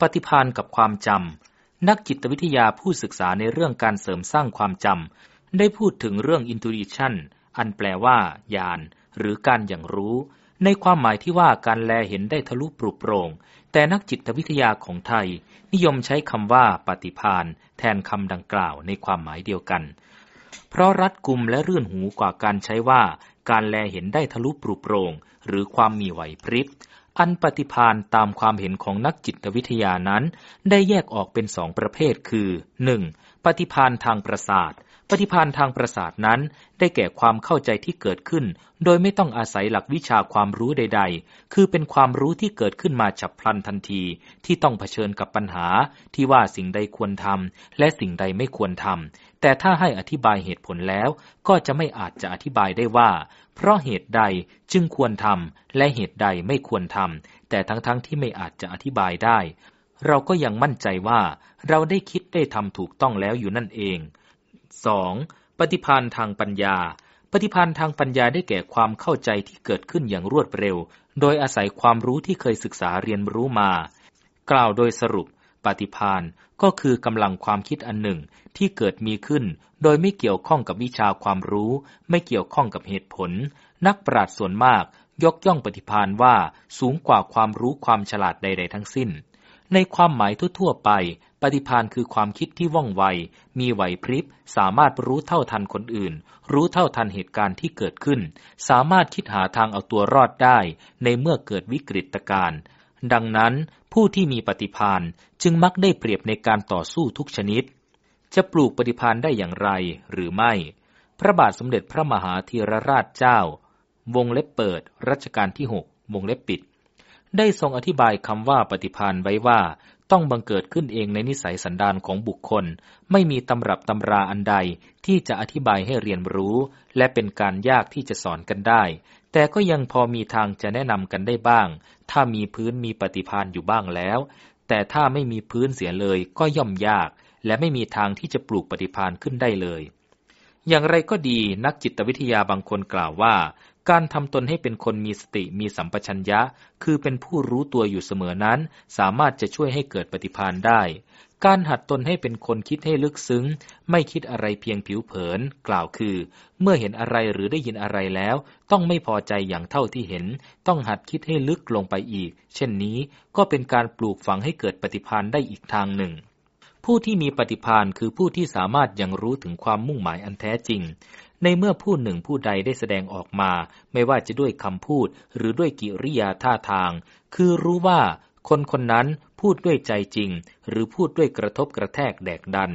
ปฏิพานกับความจำ นักจิตวิทยาผู้ศึกษาในเรื่องการเสริมสร้างความจำ ได้พูดถึงเรื่อง intuition อันแปลว่าญาณหรือการอย่างรู้ ในความหมายที่ว่าการแลเห็นได้ทะลุปรุโปรงแต่นักจิตวิทยาของไทย นิยมใช้คำว่าปฏิพานแทนคำดังกล่าวในความหมายเดียวกัน เพราะรัดกุมและรื่นหูกว่าการใช้ว่า การแลเห็นได้ทะลุปรุโปรงหรือความมีไหวพริบ อันปฏิพานตามความเห็นของนักจิตวิทยานั้น ได้แยกออกเป็นสองประเภทคือ 1. ปฏิพานทางประสาท ปฏิพานทางประสาทนั้น ได้แก่ความเข้าใจที่เกิดขึ้น โดยไม่ต้องอาศัยหลักวิชาความรู้ใด ๆ คือเป็นความรู้ที่เกิดขึ้นมาฉับพลันทันที ที่ต้องเผชิญกับปัญหา ที่ว่าสิ่งใดควรทำและสิ่งใดไม่ควรทำแต่ถ้าให้อธิบายเหตุผลแล้ว ก็จะไม่อาจจะอธิบายได้ว่า เพราะเหตุใดจึงควรทำและเหตุใดไม่ควรทำแต่ทั้งๆทที่ไม่อาจจะอธิบายได้ เราก็ยังมั่นใจว่าเราได้คิดได้ทำถูกต้องแล้วอยู่นั่นเอง 2. ปฏิพานทางปัญญา ปฏิพานทางปัญญาได้แก่ความเข้าใจที่เกิดขึ้นอย่างรวดเร็ว โดยอาศัยความรู้ที่เคยศึกษาเรียนรู้มา กล่าวโดยสรุป ปฏิพานก็คือกำลังความคิดอันหนึ่งที่เกิดมีขึ้น โดยไม่เกี่ยวข้องกับวิชาความรู้ ไม่เกี่ยวข้องกับเหตุผล นักปราชญ์ส่วนมากยกย่องปฏิพานว่าสูงกว่าความรู้ความฉลาดใด ๆ ทั้งสิ้น ในความหมายทั่ว ๆ ไป ปฏิพานคือความคิดที่ว่องไว มีไหวพริบ สามารถรู้เท่าทันคนอื่น รู้เท่าทันเหตุการณ์ที่เกิดขึ้น สามารถคิดหาทางเอาตัวรอดได้ ในเมื่อเกิดวิกฤตการณ์ ดังนั้นผู้ที่มีปฏิพานจึงมักได้เปรียบในการต่อสู้ทุกชนิด จะปลูกปฏิพานได้อย่างไรหรือไม่ พระบาทสมเด็จพระมหาธีรราชเจ้า วงเล็บเปิด รัชกาลที่หกวงเล็บปิด ได้ทรงอธิบายคำว่าปฏิพานไว้ว่าต้องบังเกิดขึ้นเองในนิสัยสันดานของบุคคล ไม่มีตำรับตำราอันใดที่จะอธิบายให้เรียนรู้ และเป็นการยากที่จะสอนกันได้ แต่ก็ยังพอมีทางจะแนะนำกันได้บ้าง ถ้ามีพื้นมีปฏิพานอยู่บ้างแล้ว แต่ถ้าไม่มีพื้นเสียเลยก็ย่อมยาก และไม่มีทางที่จะปลูกปฏิพานขึ้นได้เลย อย่างไรก็ดีนักจิตวิทยาบางคนกล่าวว่า การทำตนให้เป็นคนมีสติมีสัมปชัญญะ คือเป็นผู้รู้ตัวอยู่เสมอนั้น สามารถจะช่วยให้เกิดปฏิพานได้ การหัดตนให้เป็นคนคิดให้ลึกซึ้ง ไม่คิดอะไรเพียงผิวเผิน กล่าวคือ เมื่อเห็นอะไรหรือได้ยินอะไรแล้ว ต้องไม่พอใจอย่างเท่าที่เห็น ต้องหัดคิดให้ลึกลงไปอีก เช่นนี้ก็เป็นการปลูกฝังให้เกิดปฏิพานได้อีกทางหนึ่ง ผู้ที่มีปฏิพานคือผู้ที่สามารถยังรู้ถึงความมุ่งหมายอันแท้จริง ในเมื่อผู้หนึ่งผู้ใดได้แสดงออกมา ไม่ว่าจะด้วยคำพูดหรือด้วยกิริยาท่าทาง คือรู้ว่า คนคนนั้นพูดด้วยใจจริง หรือพูดด้วยกระทบกระแทกแดกดัน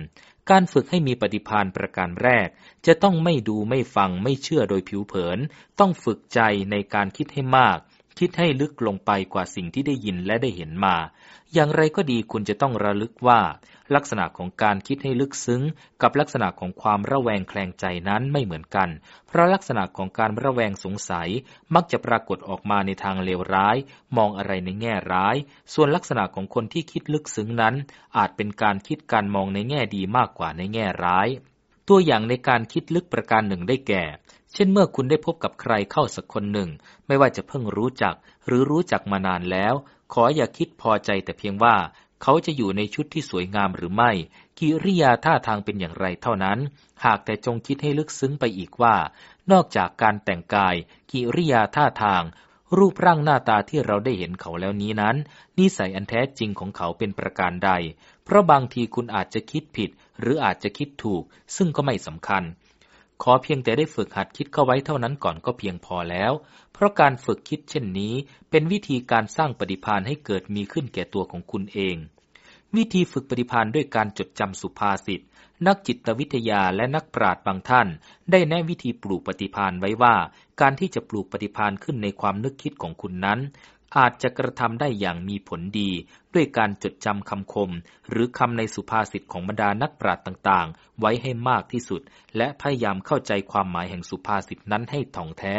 การฝึกให้มีปฏิพานประการแรก จะต้องไม่ดูไม่ฟังไม่เชื่อโดยผิวเผิน ต้องฝึกใจในการคิดให้มาก คิดให้ลึกลงไปกว่าสิ่งที่ได้ยินและได้เห็นมา อย่างไรก็ดีคุณจะต้องระลึกว่า ลักษณะของการคิดให้ลึกซึ้ง กับลักษณะของความระแวงแคลงใจนั้นไม่เหมือนกัน เพราะลักษณะของการระแวงสงสัยมักจะปรากฏออกมาในทางเลวร้าย มองอะไรในแง่ร้าย ส่วนลักษณะของคนที่คิดลึกซึ้งนั้น อาจเป็นการคิดการมองในแง่ดีมากกว่าในแง่ร้าย ตัวอย่างในการคิดลึกประการหนึ่งได้แก่เช่นเมื่อคุณได้พบกับใครเข้าสักคนหนึ่ง ไม่ว่าจะเพิ่งรู้จัก หรือรู้จักมานานแล้ว ขออย่าคิดพอใจแต่เพียงว่า เขาจะอยู่ในชุดที่สวยงามหรือไม่ กิริยาท่าทางเป็นอย่างไรเท่านั้น หากแต่จงคิดให้ลึกซึ้งไปอีกว่า นอกจากการแต่งกาย กิริยาท่าทาง รูปร่างหน้าตาที่เราได้เห็นเขาแล้วนี้นั้น นิสัยอันแท้จริงของเขาเป็นประการใด เพราะบางทีคุณอาจจะคิดผิด หรืออาจจะคิดถูก ซึ่งก็ไม่สำคัญขอเพียงแต่ได้ฝึกหัดคิดเข้าไว้เท่านั้นก่อนก็เพียงพอแล้ว เพราะการฝึกคิดเช่นนี้ เป็นวิธีการสร้างปฏิพานให้เกิดมีขึ้นแก่ตัวของคุณเอง วิธีฝึกปฏิพานธ์ด้วยการจดจำสุภาษิต นักจิตวิทยาและนักปราชญ์บางท่าน ได้แนะวิธีปลูกปฏิพานธ์ไว้ว่า การที่จะปลูกปฏิพานธ์ขึ้นในความนึกคิดของคุณนั้น อาจจะกระทำได้อย่างมีผลดี ด้วยการจดจำคำคม หรือคำในสุภาษิตของบรรดานักปราชญ์ต่างๆ ไว้ให้มากที่สุด และพยายามเข้าใจความหมายแห่งสุภาษิตนั้นให้ถ่องแท้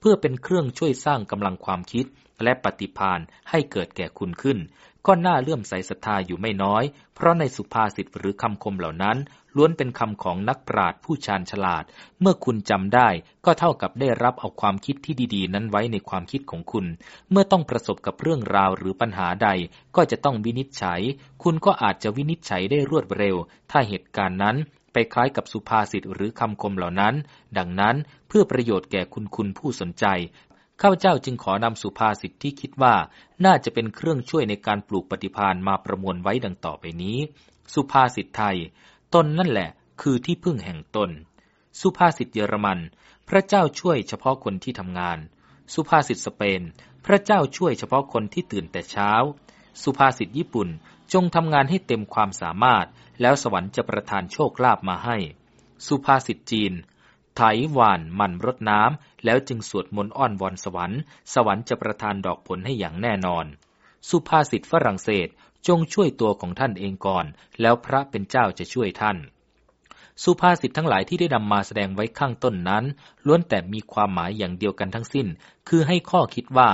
เพื่อเป็นเครื่องช่วยสร้างกำลังความคิดและปฏิพานให้เกิดแก่คุณขึ้น ก็น่าเลื่อมใสศรัทธาอยู่ไม่น้อย เพราะในสุภาษิตหรือคำคมเหล่านั้น ล้วนเป็นคำของนักปราชญ์ผู้ชาญฉลาด เมื่อคุณจำได้ ก็เท่ากับได้รับเอาความคิดที่ดีๆ นั้นไว้ในความคิดของคุณ เมื่อต้องประสบกับเรื่องราวหรือปัญหาใด ก็จะต้องวินิจฉัย คุณก็อาจจะวินิจฉัยได้รวดเร็ว ถ้าเหตุการณ์นั้น ไปคล้ายกับสุภาษิตหรือคำคมเหล่านั้น ดังนั้นเพื่อประโยชน์แก่คุณคุณผู้สนใจ ข้าพเจ้าจึงขอนำสุภาษิตที่คิดว่า น่าจะเป็นเครื่องช่วยในการปลูกปฏิพานมาประมวลไว้ดังต่อไปนี้ สุภาษิตไทย ตนนั่นแหละ คือที่พึ่งแห่งตน สุภาษิตเยอรมัน พระเจ้าช่วยเฉพาะคนที่ทำงาน สุภาษิตสเปน พระเจ้าช่วยเฉพาะคนที่ตื่นแต่เช้า สุภาษิตญี่ปุ่นจงทำงานให้เต็มความสามารถ แล้วสวรรค์จะประทานโชคลาภมาให้ สุภาษิตจีน ไถหวานมันรดน้ำ แล้วจึงสวดมนต์อ้อนวอนสวรรค์ สวรรค์จะประทานดอกผลให้อย่างแน่นอน สุภาษิตฝรั่งเศสจงช่วยตัวของท่านเองก่อน แล้วพระเป็นเจ้าจะช่วยท่าน สุภาษิตทั้งหลายที่ได้นำมาแสดงไว้ข้างต้นนั้น ล้วนแต่มีความหมายอย่างเดียวกันทั้งสิ้น คือให้ข้อคิดว่า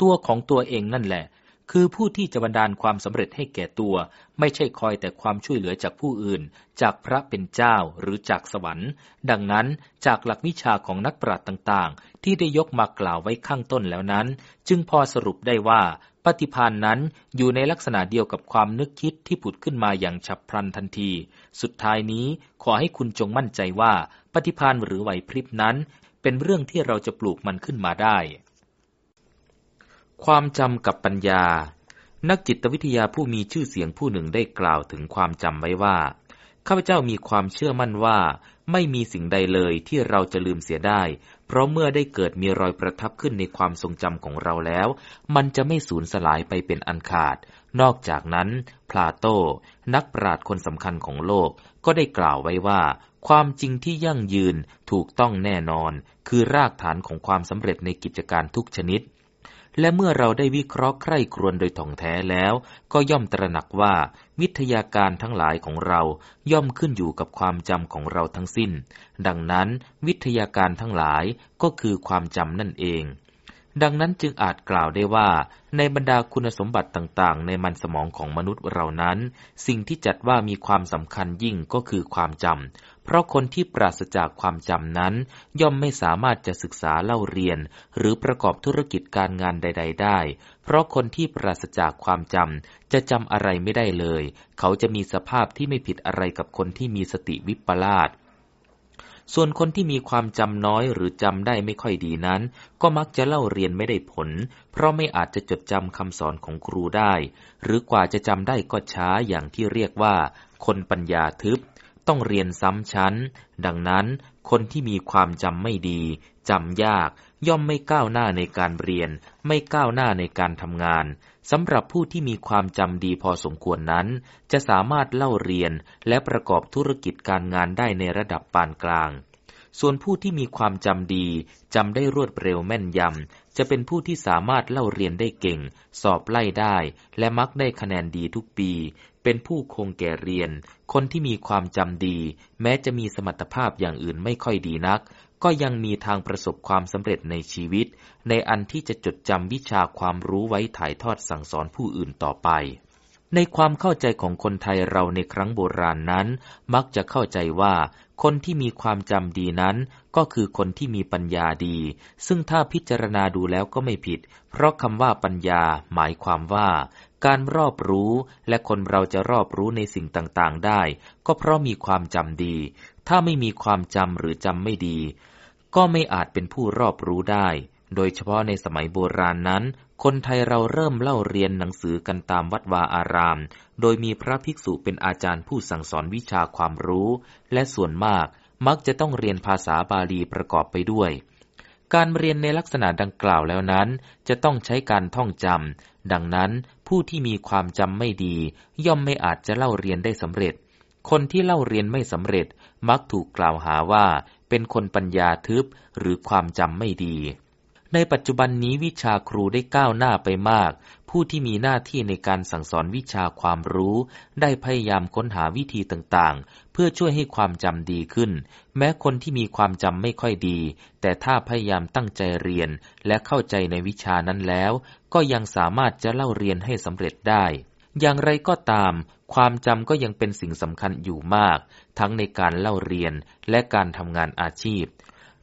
ตัวของตัวเองนั่นแหละ คือผู้ที่จะบันดาลความสำเร็จให้แก่ตัว ไม่ใช่คอยแต่ความช่วยเหลือจากผู้อื่น จากพระเป็นเจ้าหรือจากสวรรค์ ดังนั้นจากหลักวิชาของนักปราชญ์ต่างๆ ที่ได้ยกมากล่าวไว้ข้างต้นแล้วนั้น จึงพอสรุปได้ว่า ปฏิพานนั้นอยู่ในลักษณะเดียวกับความนึกคิดที่ผุดขึ้นมาอย่างฉับพลันทันที สุดท้ายนี้ขอให้คุณจงมั่นใจว่า ปฏิพานหรือไหวพริบนั้น เป็นเรื่องที่เราจะปลูกมันขึ้นมาได้ ความจำกับปัญญา นักจิตวิทยาผู้มีชื่อเสียงผู้หนึ่งได้กล่าวถึงความจำไว้ว่า ข้าพเจ้ามีความเชื่อมั่นว่า ไม่มีสิ่งใดเลยที่เราจะลืมเสียได้ เพราะเมื่อได้เกิดมีรอยประทับขึ้นในความทรงจำของเราแล้ว มันจะไม่สูญสลายไปเป็นอันขาด นอกจากนั้น พลาโต นักปราชญ์คนสำคัญของโลก ก็ได้กล่าวไว้ว่าความจริงที่ยั่งยืนถูกต้องแน่นอน คือรากฐานของความสำเร็จในกิจการทุกชนิด และเมื่อเราได้วิเคราะห์ใคร่ครวญโดยถ่องแท้แล้ว ก็ย่อมตระหนักว่า วิทยาการทั้งหลายของเราย่อมขึ้นอยู่กับความจำของเราทั้งสิ้น ดังนั้นวิทยาการทั้งหลายก็คือความจำนั่นเอง ดังนั้นจึงอาจกล่าวได้ว่า ในบรรดาคุณสมบัติต่างๆ ในมันสมองของมนุษย์เรานั้น สิ่งที่จัดว่ามีความสำคัญยิ่งก็คือความจำ เพราะคนที่ปราศจากความจำนั้น ย่อมไม่สามารถจะศึกษาเล่าเรียน หรือประกอบธุรกิจการงานใด ๆ ได้ เพราะคนที่ปราศจากความจำจะจำอะไรไม่ได้เลย เขาจะมีสภาพที่ไม่ผิดอะไรกับคนที่มีสติวิปลาสส่วนคนที่มีความจำน้อยหรือจำได้ไม่ค่อยดีนั้น ก็มักจะเล่าเรียนไม่ได้ผล เพราะไม่อาจจะจดจำคำสอนของครูได้ หรือกว่าจะจำได้ก็ช้าอย่างที่เรียกว่า คนปัญญาทึบ ต้องเรียนซ้ำชั้น ดังนั้นคนที่มีความจำไม่ดีจำยาก ย่อมไม่ก้าวหน้าในการเรียน ไม่ก้าวหน้าในการทำงานสำหรับผู้ที่มีความจำดีพอสมควรนั้น จะสามารถเล่าเรียนและประกอบธุรกิจการงานได้ในระดับปานกลาง ส่วนผู้ที่มีความจำดีจำได้รวดเร็วแม่นยำ จะเป็นผู้ที่สามารถเล่าเรียนได้เก่ง สอบไล่ได้ และมักได้คะแนนดีทุกปี เป็นผู้คงแก่เรียน คนที่มีความจำดี แม้จะมีสมรรถภาพอย่างอื่นไม่ค่อยดีนัก ก็ยังมีทางประสบความสำเร็จในชีวิต ในอันที่จะจดจำวิชาความรู้ไว้ถ่ายทอดสั่งสอนผู้อื่นต่อไป ในความเข้าใจของคนไทยเราในครั้งโบราณนั้น มักจะเข้าใจว่า คนที่มีความจำดีนั้น ก็คือคนที่มีปัญญาดี ซึ่งถ้าพิจารณาดูแล้วก็ไม่ผิด เพราะคำว่าปัญญาหมายความว่า การรอบรู้และคนเราจะรอบรู้ในสิ่งต่างๆได้ ก็เพราะมีความจำดี ถ้าไม่มีความจำหรือจำไม่ดี ก็ไม่อาจเป็นผู้รอบรู้ได้โดยเฉพาะในสมัยโบราณนั้น คนไทยเราเริ่มเล่าเรียนหนังสือกันตามวัดวาอาราม โดยมีพระภิกษุเป็นอาจารย์ผู้สั่งสอนวิชาความรู้ และส่วนมากมักจะต้องเรียนภาษาบาลีประกอบไปด้วย การเรียนในลักษณะดังกล่าวแล้วนั้น จะต้องใช้การท่องจำ ดังนั้นผู้ที่มีความจำไม่ดี ย่อมไม่อาจจะเล่าเรียนได้สำเร็จ คนที่เล่าเรียนไม่สำเร็จ มักถูกกล่าวหาว่า เป็นคนปัญญาทึบหรือความจำไม่ดี ในปัจจุบันนี้วิชาครูได้ก้าวหน้าไปมาก ผู้ที่มีหน้าที่ในการสั่งสอนวิชาความรู้ ได้พยายามค้นหาวิธีต่างๆ เพื่อช่วยให้ความจำดีขึ้น แม้คนที่มีความจำไม่ค่อยดี แต่ถ้าพยายามตั้งใจเรียนและเข้าใจในวิชานั้นแล้ว ก็ยังสามารถจะเล่าเรียนให้สำเร็จได้ อย่างไรก็ตาม ความจำก็ยังเป็นสิ่งสำคัญอยู่มาก ทั้งในการเล่าเรียนและการทำงานอาชีพ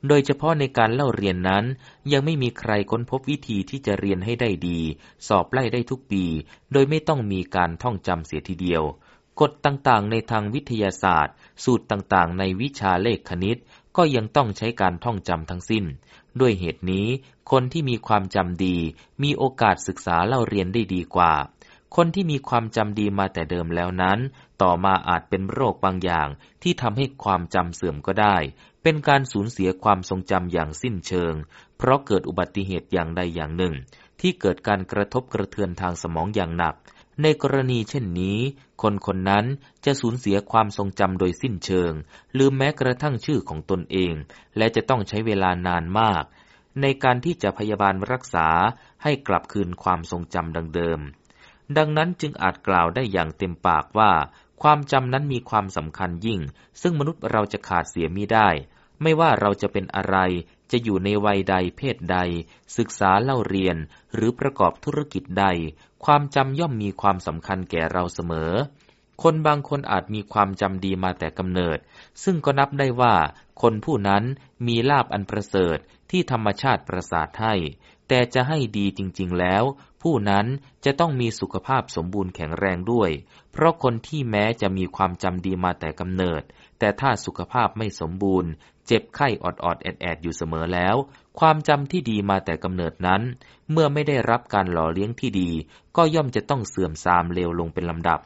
โดยเฉพาะในการเล่าเรียนนั้น ยังไม่มีใครค้นพบวิธีที่จะเรียนให้ได้ดี สอบไล่ได้ทุกปี โดยไม่ต้องมีการท่องจำเสียทีเดียว กฎต่างๆ ในทางวิทยาศาสตร์ สูตรต่างๆ ในวิชาเลขคณิต ก็ยังต้องใช้การท่องจำทั้งสิ้น ด้วยเหตุนี้ คนที่มีความจำดี มีโอกาสศึกษาเล่าเรียนได้ดีกว่า คนที่มีความจำดีมาแต่เดิมแล้วนั้น ต่อมาอาจเป็นโรคบางอย่างที่ทำให้ความจำเสื่อมก็ได้ เป็นการสูญเสียความทรงจำอย่างสิ้นเชิง เพราะเกิดอุบัติเหตุอย่างใดอย่างหนึ่ง ที่เกิดการกระทบกระเทือนทางสมองอย่างหนัก ในกรณีเช่นนี้ คนคนนั้นจะสูญเสียความทรงจำโดยสิ้นเชิง ลืมแม้กระทั่งชื่อของตนเอง และจะต้องใช้เวลานานมาก ในการที่จะพยาบาลรักษาให้กลับคืนความทรงจำดังเดิมดังนั้นจึงอาจกล่าวได้อย่างเต็มปากว่า ความจำนั้นมีความสำคัญยิ่ง ซึ่งมนุษย์เราจะขาดเสียมิได้ ไม่ว่าเราจะเป็นอะไร จะอยู่ในวัยใดเพศใด ศึกษาเล่าเรียน หรือประกอบธุรกิจใด ความจำย่อมมีความสำคัญแก่เราเสมอ คนบางคนอาจมีความจำดีมาแต่กำเนิด ซึ่งก็นับได้ว่า คนผู้นั้นมีลาบอันประเสริฐที่ธรรมชาติประสาทให้ แต่จะให้ดีจริงๆแล้ว ผู้นั้นจะต้องมีสุขภาพสมบูรณ์แข็งแรงด้วย เพราะคนที่แม้จะมีความจำดีมาแต่กำเนิด แต่ถ้าสุขภาพไม่สมบูรณ์ เจ็บไข้อดอดแอดแอดอยู่เสมอแล้ว ความจำที่ดีมาแต่กำเนิดนั้น เมื่อไม่ได้รับการหล่อเลี้ยงที่ดี ก็ย่อมจะต้องเสื่อมทรามเลวลงเป็นลำดับ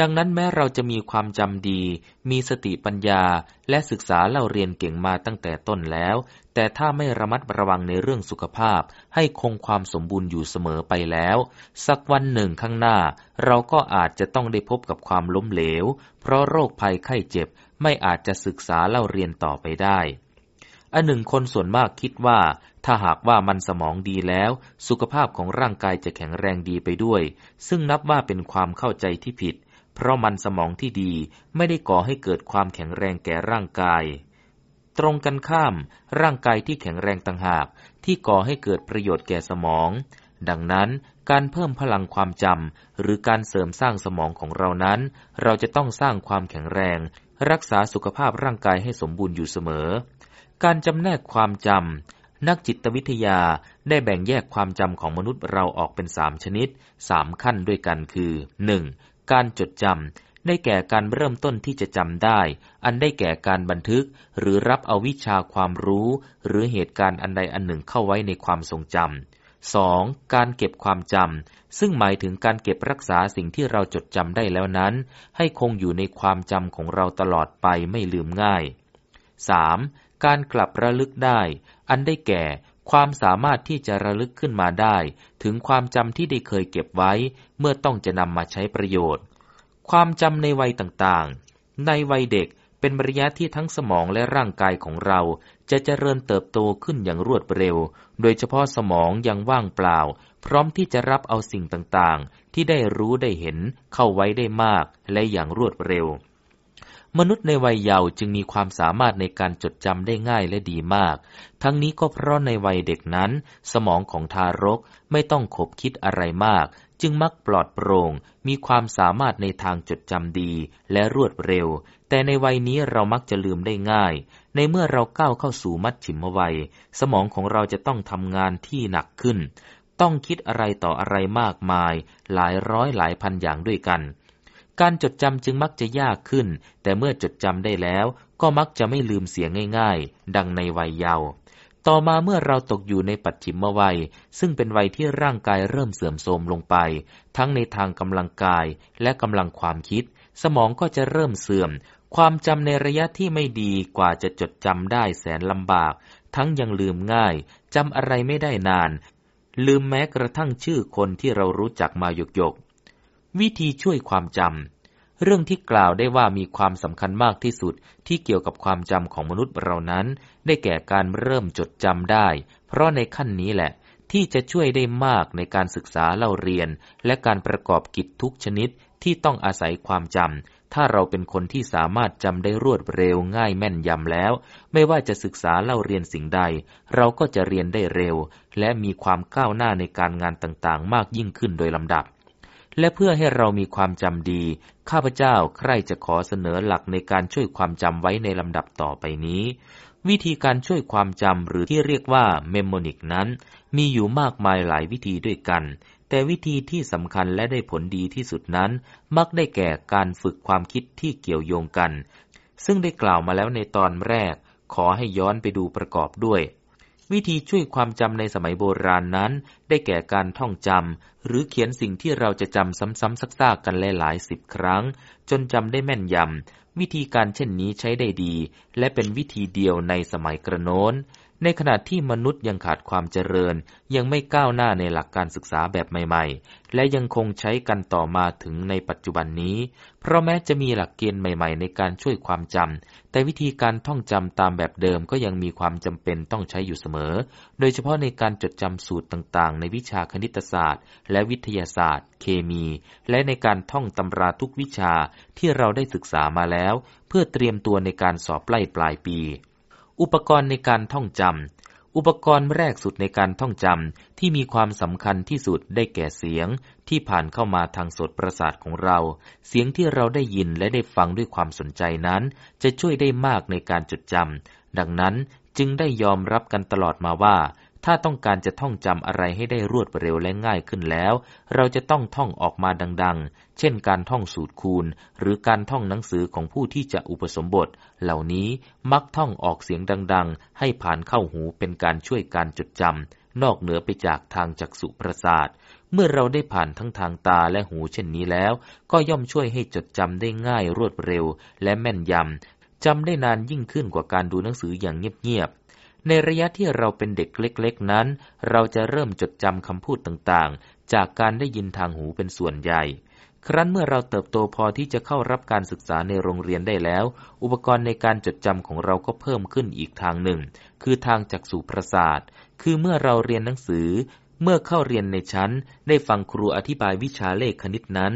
ดังนั้นแม้เราจะมีความจำดี มีสติปัญญา และศึกษาเล่าเรียนเก่งมาตั้งแต่ต้นแล้ว แต่ถ้าไม่ระมัดระวังในเรื่องสุขภาพ ให้คงความสมบูรณ์อยู่เสมอไปแล้ว สักวันหนึ่งข้างหน้า เราก็อาจจะต้องได้พบกับความล้มเหลว เพราะโรคภัยไข้เจ็บไม่อาจจะศึกษาเล่าเรียนต่อไปได้อันหนึ่งคนส่วนมากคิดว่า ถ้าหากว่ามันสมองดีแล้ว สุขภาพของร่างกายจะแข็งแรงดีไปด้วย ซึ่งนับว่าเป็นความเข้าใจที่ผิด เพราะมันสมองที่ดีไม่ได้ก่อให้เกิดความแข็งแรงแก่ร่างกาย ตรงกันข้าม ร่างกายที่แข็งแรงต่างหากที่ก่อให้เกิดประโยชน์แก่สมอง ดังนั้นการเพิ่มพลังความจำหรือการเสริมสร้างสมองของเรานั้น เราจะต้องสร้างความแข็งแรง รักษาสุขภาพร่างกายให้สมบูรณ์อยู่เสมอ การจำแนกความจำนักจิตวิทยาได้แบ่งแยกความจำของมนุษย์เราออกเป็นสามชนิดสามขั้นด้วยกันคือ 1. การจดจำได้แก่การเริ่มต้นที่จะจำได้ อันได้แก่การบันทึก หรือรับเอาวิชาความรู้ หรือเหตุการณ์อันใดอันหนึ่งเข้าไว้ในความทรงจำสองการเก็บความจำ ซึ่งหมายถึงการเก็บรักษาสิ่งที่เราจดจำได้แล้วนั้น ให้คงอยู่ในความจำของเราตลอดไปไม่ลืมง่าย 3. การกลับระลึกได้ อันได้แก่ ความสามารถที่จะระลึกขึ้นมาได้ ถึงความจำที่ได้เคยเก็บไว้ เมื่อต้องจะนำมาใช้ประโยชน์ ความจำในวัยต่างๆ ในวัยเด็กเป็นระยะที่ทั้งสมองและร่างกายของเรา จะเจริญเติบโตขึ้นอย่างรวดเร็ว โดยเฉพาะสมองยังว่างเปล่า พร้อมที่จะรับเอาสิ่งต่างๆ ที่ได้รู้ได้เห็นเข้าไว้ได้มากและอย่างรวดเร็ว มนุษย์ในวัยเยาว์จึงมีความสามารถในการจดจำได้ง่ายและดีมาก ทั้งนี้ก็เพราะในวัยเด็กนั้น สมองของทารกไม่ต้องขบคิดอะไรมาก จึงมักปลอดโปร่ง มีความสามารถในทางจดจำดีและรวดเร็ว แต่ในวัยนี้เรามักจะลืมได้ง่าย ในเมื่อเราก้าวเข้าสู่มัดฉิมวัย สมองของเราจะต้องทำงานที่หนักขึ้น ต้องคิดอะไรต่ออะไรมากมาย หลายร้อยหลายพันอย่างด้วยกัน การจดจำจึงมักจะยากขึ้น แต่เมื่อจดจำได้แล้ว ก็มักจะไม่ลืมเสียงง่ายๆ ดังในวัยเยาว์ต่อมาเมื่อเราตกอยู่ในปัจฉิมวัย ซึ่งเป็นวัยที่ร่างกายเริ่มเสื่อมโทรมลงไป ทั้งในทางกำลังกายและกำลังความคิด สมองก็จะเริ่มเสื่อม ความจำในระยะที่ไม่ดีกว่าจะจดจำได้แสนลำบาก ทั้งยังลืมง่ายจำอะไรไม่ได้นาน ลืมแม้กระทั่งชื่อคนที่เรารู้จักมาหยก วิธีช่วยความจำ เรื่องที่กล่าวได้ว่ามีความสำคัญมากที่สุดที่เกี่ยวกับความจำของมนุษย์เรานั้น ได้แก่การเริ่มจดจำได้ เพราะในขั้นนี้แหละที่จะช่วยได้มากในการศึกษาเล่าเรียน และการประกอบกิจทุกชนิดที่ต้องอาศัยความจำ ถ้าเราเป็นคนที่สามารถจำได้รวดเร็วง่ายแม่นยำแล้ว ไม่ว่าจะศึกษาเล่าเรียนสิ่งใด เราก็จะเรียนได้เร็ว และมีความก้าวหน้าในการงานต่างๆ มากยิ่งขึ้นโดยลำดับ และเพื่อให้เรามีความจำดี ข้าพเจ้าใคร่จะขอเสนอหลักในการช่วยความจำไว้ในลำดับต่อไปนี้ วิธีการช่วยความจำหรือที่เรียกว่าเมมโมนิกนั้น มีอยู่มากมายหลายวิธีด้วยกัน แต่วิธีที่สำคัญและได้ผลดีที่สุดนั้น มักได้แก่การฝึกความคิดที่เกี่ยวโยงกัน ซึ่งได้กล่าวมาแล้วในตอนแรก ขอให้ย้อนไปดูประกอบด้วย วิธีช่วยความจำในสมัยโบราณนั้น ได้แก่การท่องจำหรือเขียนสิ่งที่เราจะจำซ้ำๆซักๆกันหลายๆสิบครั้ง จนจำได้แม่นยำวิธีการเช่นนี้ใช้ได้ดี และเป็นวิธีเดียวในสมัยกระโน้น ในขณะที่มนุษย์ยังขาดความเจริญ ยังไม่ก้าวหน้าในหลักการศึกษาแบบใหม่ ๆ และยังคงใช้กันต่อมาถึงในปัจจุบันนี้ เพราะแม้จะมีหลักเกณฑ์ใหม่ ๆ ในการช่วยความจำ แต่วิธีการท่องจำตามแบบเดิมก็ยังมีความจำเป็นต้องใช้อยู่เสมอ โดยเฉพาะในการจดจำสูตรต่างๆ ในวิชาคณิตศาสตร์ และวิทยาศาสตร์ เคมี และในการท่องตำราทุกวิชาที่เราได้ศึกษามาแล้ว เพื่อเตรียมตัวในการสอบไล่ปลายปี อุปกรณ์ในการท่องจำ อุปกรณ์แรกสุดในการท่องจำที่มีความสำคัญที่สุดได้แก่เสียงที่ผ่านเข้ามาทางสดประสาทของเรา เสียงที่เราได้ยินและได้ฟังด้วยความสนใจนั้น จะช่วยได้มากในการจดจำ ดังนั้นจึงได้ยอมรับกันตลอดมาว่า ถ้าต้องการจะท่องจำอะไรให้ได้รวดเร็วและง่ายขึ้นแล้ว เราจะต้องท่องออกมาดังๆ เช่นการท่องสูตรคูณ หรือการท่องหนังสือของผู้ที่จะอุปสมบท เหล่านี้มักท่องออกเสียงดังๆ ให้ผ่านเข้าหูเป็นการช่วยการจดจำนอกเหนือไปจากทางจักษุประสาท เมื่อเราได้ผ่านทั้งทางตาและหูเช่นนี้แล้ว ก็ย่อมช่วยให้จดจำได้ง่ายรวดเร็ว และแม่นยำจำได้นานยิ่งขึ้นกว่าการดูหนังสืออย่างเงียบ ในระยะที่เราเป็นเด็กเล็กๆนั้น เราจะเริ่มจดจำคำพูดต่างๆ จากการได้ยินทางหูเป็นส่วนใหญ่ ครั้นเมื่อเราเติบโตพอที่จะเข้ารับการศึกษาในโรงเรียนได้แล้ว อุปกรณ์ในการจดจำของเราก็เพิ่มขึ้นอีกทางหนึ่ง คือทางจักษุประสาท คือเมื่อเราเรียนหนังสือ เมื่อเข้าเรียนในชั้น ได้ฟังครูอธิบายวิชาเลขคณิตนั้น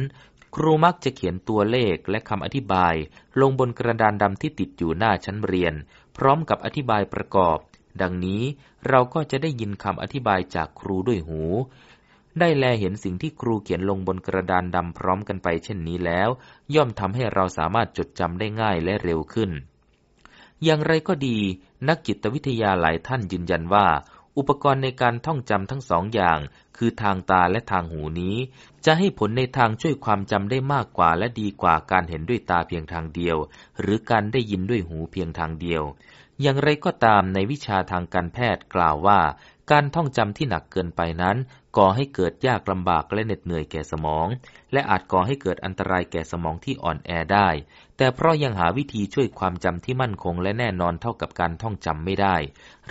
ครูมักจะเขียนตัวเลขและคำอธิบาย ลงบนกระดานดำที่ติดอยู่หน้าชั้นเรียน พร้อมกับอธิบายประกอบ ดังนี้เราก็จะได้ยินคำอธิบายจากครูด้วยหู ได้แลเห็นสิ่งที่ครูเขียนลงบนกระดานดำพร้อมกันไปเช่นนี้แล้ว ย่อมทำให้เราสามารถจดจำได้ง่ายและเร็วขึ้น อย่างไรก็ดี นักจิตวิทยาหลายท่านยืนยันว่า อุปกรณ์ในการท่องจำทั้งสองอย่าง คือทางตาและทางหูนี้ จะให้ผลในทางช่วยความจำได้มากกว่าและดีกว่าการเห็นด้วยตาเพียงทางเดียว หรือการได้ยินด้วยหูเพียงทางเดียว อย่างไรก็ตามในวิชาทางการแพทย์กล่าวว่า การท่องจำที่หนักเกินไปนั้น ก่อให้เกิดยากลำบากและเหน็ดเหนื่อยแก่สมอง และอาจก่อให้เกิดอันตรายแก่สมองที่อ่อนแอได้ แต่เพราะยังหาวิธีช่วยความจำที่มั่นคงและแน่นอนเท่ากับการท่องจำไม่ได้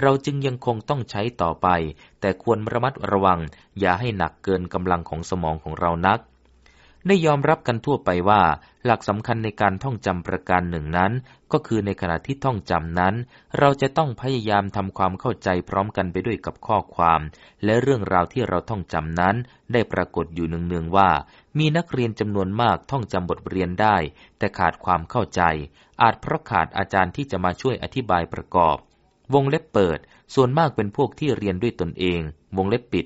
เราจึงยังคงต้องใช้ต่อไป แต่ควรระมัดระวัง อย่าให้หนักเกินกำลังของสมองของเรานัก ได้ยอมรับกันทั่วไปว่า หลักสำคัญในการท่องจำประการหนึ่งนั้น ก็คือในขณะที่ท่องจำนั้น เราจะต้องพยายามทำความเข้าใจพร้อมกันไปด้วยกับข้อความ และเรื่องราวที่เราท่องจำนั้น ได้ปรากฏอยู่เนืองๆว่า มีนักเรียนจำนวนมากท่องจำบทเรียนได้ แต่ขาดความเข้าใจ อาจเพราะขาดอาจารย์ที่จะมาช่วยอธิบายประกอบ วงเล็บเปิด ส่วนมากเป็นพวกที่เรียนด้วยตนเอง วงเล็บปิด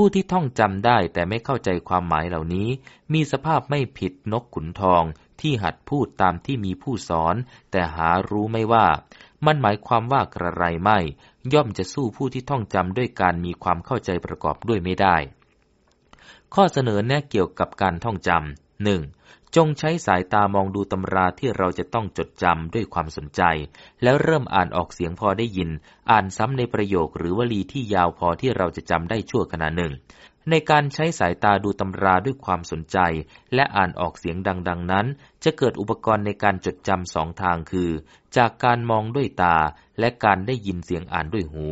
ผู้ที่ท่องจำได้แต่ไม่เข้าใจความหมายเหล่านี้ มีสภาพไม่ผิดนกขุนทองที่หัดพูดตามที่มีผู้สอน แต่หารู้ไม่ว่า มันหมายความว่ากระไรไม่ ย่อมจะสู้ผู้ที่ท่องจำด้วยการมีความเข้าใจประกอบด้วยไม่ได้ ข้อเสนอแนะเกี่ยวกับการท่องจำ หนึ่งจงใช้สายตามองดูตำราที่เราจะต้องจดจำด้วยความสนใจ แล้วเริ่มอ่านออกเสียงพอได้ยิน อ่านซ้ำในประโยคหรือวลีที่ยาวพอที่เราจะจำได้ชั่วขณะหนึ่ง ในการใช้สายตาดูตำราด้วยความสนใจ และอ่านออกเสียงดัง ๆ นั้น จะเกิดอุปกรณ์ในการจดจำสองทางคือ จากการมองด้วยตา และการได้ยินเสียงอ่านด้วยหู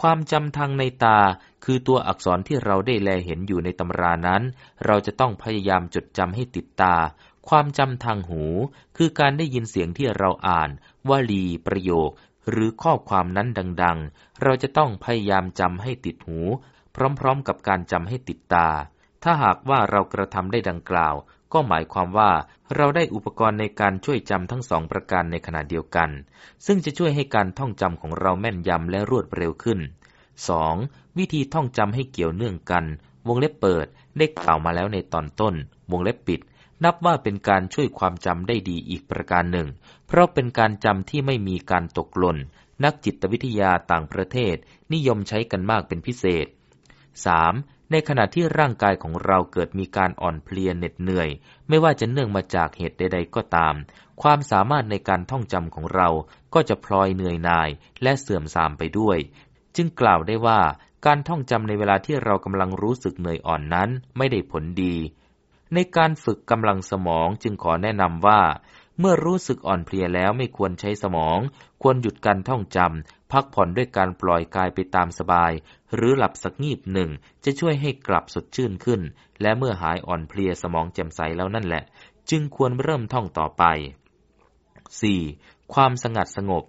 ความจำทางในตาคือตัวอักษรที่เราได้แลเห็นอยู่ในตำรานั้น เราจะต้องพยายามจดจำให้ติดตา ความจำทางหู คือการได้ยินเสียงที่เราอ่านวลีประโยค หรือข้อความนั้นดัง ๆ เราจะต้องพยายามจำให้ติดหู พร้อมๆ กับการจำให้ติดตา ถ้าหากว่าเรากระทำได้ดังกล่าว ก็หมายความว่า เราได้อุปกรณ์ในการช่วยจำทั้งสองประการในขณะเดียวกัน ซึ่งจะช่วยให้การท่องจำของเราแม่นยำและรวดเร็วขึ้น 2. วิธีท่องจำให้เกี่ยวเนื่องกัน วงเล็บเปิด ได้กล่าวมาแล้วในตอนต้น วงเล็บปิด นับว่าเป็นการช่วยความจำได้ดีอีกประการหนึ่ง เพราะเป็นการจำที่ไม่มีการตกหล่น นักจิตวิทยาต่างประเทศ นิยมใช้กันมากเป็นพิเศษ 3. ในขณะที่ร่างกายของเราเกิดมีการอ่อนเพลียเหน็ดเหนื่อย ไม่ว่าจะเนื่องมาจากเหตุใด ๆ ก็ตาม ความสามารถในการท่องจำของเราก็จะพลอยเหนื่อยหน่ายและเสื่อมทรามไปด้วย จึงกล่าวได้ว่าการท่องจำในเวลาที่เรากำลังรู้สึกเหนื่อยอ่อนนั้นไม่ได้ผลดี ในการฝึกกำลังสมองจึงขอแนะนำว่า เมื่อรู้สึกอ่อนเพลียแล้วไม่ควรใช้สมอง ควรหยุดการท่องจำพักผ่อนด้วยการปล่อยกายไปตามสบาย หรือหลับสักงีบหนึ่งจะช่วยให้กลับสดชื่นขึ้น และเมื่อหายอ่อนเพลียสมองแจ่มใสแล้วนั่นแหละ จึงควรเริ่มท่องต่อไป 4. ความสงัดสงบ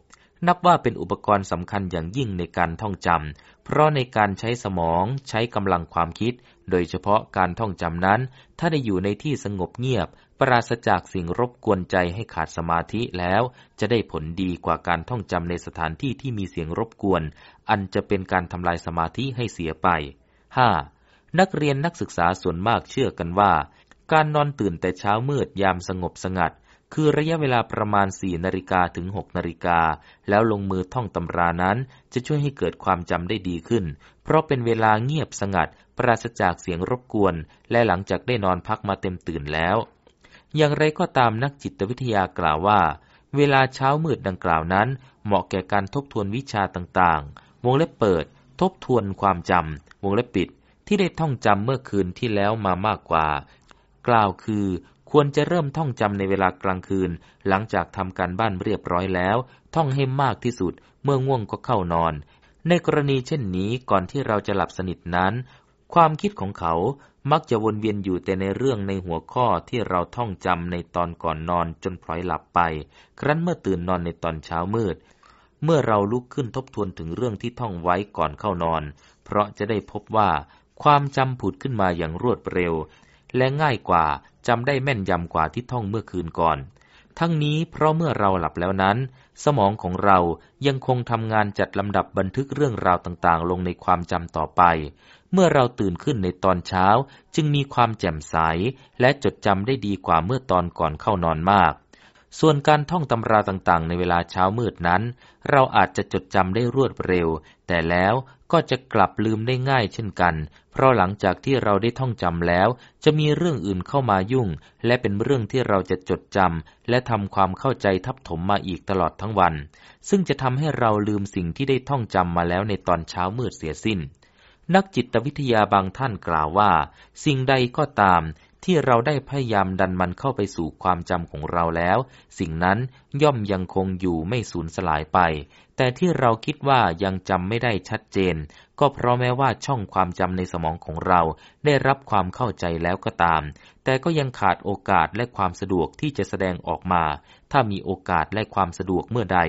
นับว่าเป็นอุปกรณ์สำคัญอย่างยิ่งในการท่องจำ เพราะในการใช้สมองใช้กำลังความคิด โดยเฉพาะการท่องจำนั้น ถ้าได้อยู่ในที่สงบเงียบ ปราศจากสิ่งรบกวนใจให้ขาดสมาธิแล้ว จะได้ผลดีกว่าการท่องจำในสถานที่ที่มีเสียงรบกวน อันจะเป็นการทำลายสมาธิให้เสียไป 5. นักเรียนนักศึกษาส่วนมากเชื่อกันว่า การนอนตื่นแต่เช้ามืดยามสงบสงัด คือระยะเวลาประมาณ 4 นาฬิกาถึง 6 นาฬิกา แล้วลงมือท่องตำรานั้น จะช่วยให้เกิดความจำได้ดีขึ้น เพราะเป็นเวลาเงียบสงัด ปราศจากเสียงรบกวน และหลังจากได้นอนพักมาเต็มตื่นแล้ว อย่างไรก็ตามนักจิตวิทยากล่าวว่า เวลาเช้ามืดดังกล่าวนั้น เหมาะแก่การทบทวนวิชาต่างๆ วงเล็บเปิด ทบทวนความจำวงเล็บปิด ที่ได้ท่องจำเมื่อคืนที่แล้วมามากกว่า กล่าวคือควรจะเริ่มท่องจำในเวลากลางคืน หลังจากทำการบ้านเรียบร้อยแล้ว ท่องให้มากที่สุด เมื่อง่วงก็เข้านอน ในกรณีเช่นนี้ก่อนที่เราจะหลับสนิทนั้น ความคิดของเขามักจะวนเวียนอยู่แต่ในเรื่องในหัวข้อที่เราท่องจำในตอนก่อนนอนจนพลอยหลับไป ครั้นเมื่อตื่นนอนในตอนเช้ามืด เมื่อเราลุกขึ้นทบทวนถึงเรื่องที่ท่องไว้ก่อนเข้านอน เพราะจะได้พบว่าความจำผุดขึ้นมาอย่างรวดเร็ว และง่ายกว่าจำได้แม่นยำกว่าที่ท่องเมื่อคืนก่อน ทั้งนี้เพราะเมื่อเราหลับแล้วนั้น สมองของเรายังคงทำงานจัดลำดับบันทึกเรื่องราวต่างๆ ลงในความจำต่อไป เมื่อเราตื่นขึ้นในตอนเช้า จึงมีความแจ่มใส และจดจำได้ดีกว่าเมื่อตอนก่อนเข้านอนมาก ส่วนการท่องตำราต่างๆ ในเวลาเช้ามืดนั้น เราอาจจะจดจำได้รวดเร็ว แต่แล้วก็จะกลับลืมได้ง่ายเช่นกัน เพราะหลังจากที่เราได้ท่องจำแล้ว จะมีเรื่องอื่นเข้ามายุ่ง และเป็นเรื่องที่เราจะจดจำและทำความเข้าใจทับถมมาอีกตลอดทั้งวัน ซึ่งจะทำให้เราลืมสิ่งที่ได้ท่องจำมาแล้วในตอนเช้ามืดเสียสิ้น นักจิตวิทยาบางท่านกล่าวว่า สิ่งใดก็ตาม ที่เราได้พยายามดันมันเข้าไปสู่ความจำของเราแล้ว สิ่งนั้นย่อมยังคงอยู่ไม่สูญสลายไป แต่ที่เราคิดว่ายังจำไม่ได้ชัดเจน ก็เพราะแม้ว่าช่องความจำในสมองของเราได้รับความเข้าใจแล้วก็ตาม แต่ก็ยังขาดโอกาสและความสะดวกที่จะแสดงออกมา ถ้ามีโอกาสและความสะดวกเมื่อใด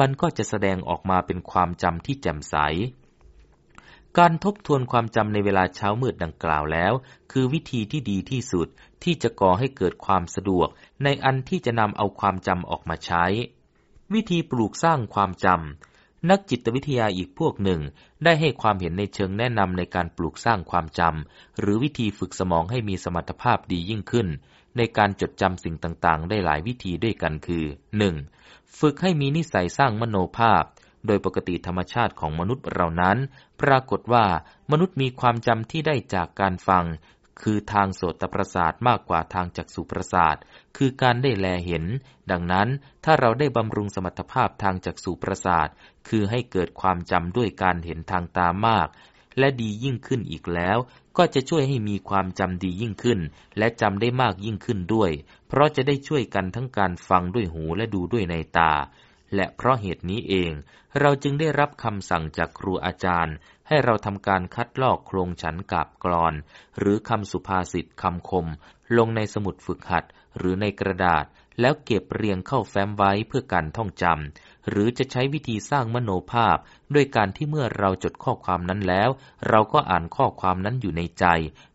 มันก็จะแสดงออกมาเป็นความจำที่แจ่มใส การทบทวนความจำในเวลาเช้ามืดดังกล่าวแล้ว คือวิธีที่ดีที่สุดที่จะก่อให้เกิดความสะดวก ในอันที่จะนำเอาความจำออกมาใช้ วิธีปลูกสร้างความจำนักจิตวิทยาอีกพวกหนึ่ง ได้ให้ความเห็นในเชิงแนะนำในการปลูกสร้างความจำหรือวิธีฝึกสมองให้มีสมรรถภาพดียิ่งขึ้น ในการจดจำสิ่งต่างๆ ได้หลายวิธีด้วยกันคือ 1. ฝึกให้มีนิสัยสร้างมโนภาพ โดยปกติธรรมชาติของมนุษย์เรานั้น ปรากฏว่ามนุษย์มีความจำที่ได้จากการฟัง คือทางโสตประสาทมากกว่าทางจักษุประสาท คือการได้แลเห็น ดังนั้นถ้าเราได้บำรุงสมรรถภาพทางจักษุประสาท คือให้เกิดความจำด้วยการเห็นทางตามาก และดียิ่งขึ้นอีกแล้วก็จะช่วยให้มีความจำดียิ่งขึ้น และจำได้มากยิ่งขึ้นด้วย เพราะจะได้ช่วยกันทั้งการฟังด้วยหูและดูด้วยในตา และเพราะเหตุนี้เอง เราจึงได้รับคำสั่งจากครูอาจารย์ ให้เราทำการคัดลอกโครงฉันกาบกรอน หรือคำสุภาษิตคำคม ลงในสมุดฝึกหัด หรือในกระดาษ แล้วเก็บเรียงเข้าแฟ้มไว้เพื่อการท่องจำ หรือจะใช้วิธีสร้างมโนภาพ ด้วยการที่เมื่อเราจดข้อความนั้นแล้ว เราก็อ่านข้อความนั้นอยู่ในใจ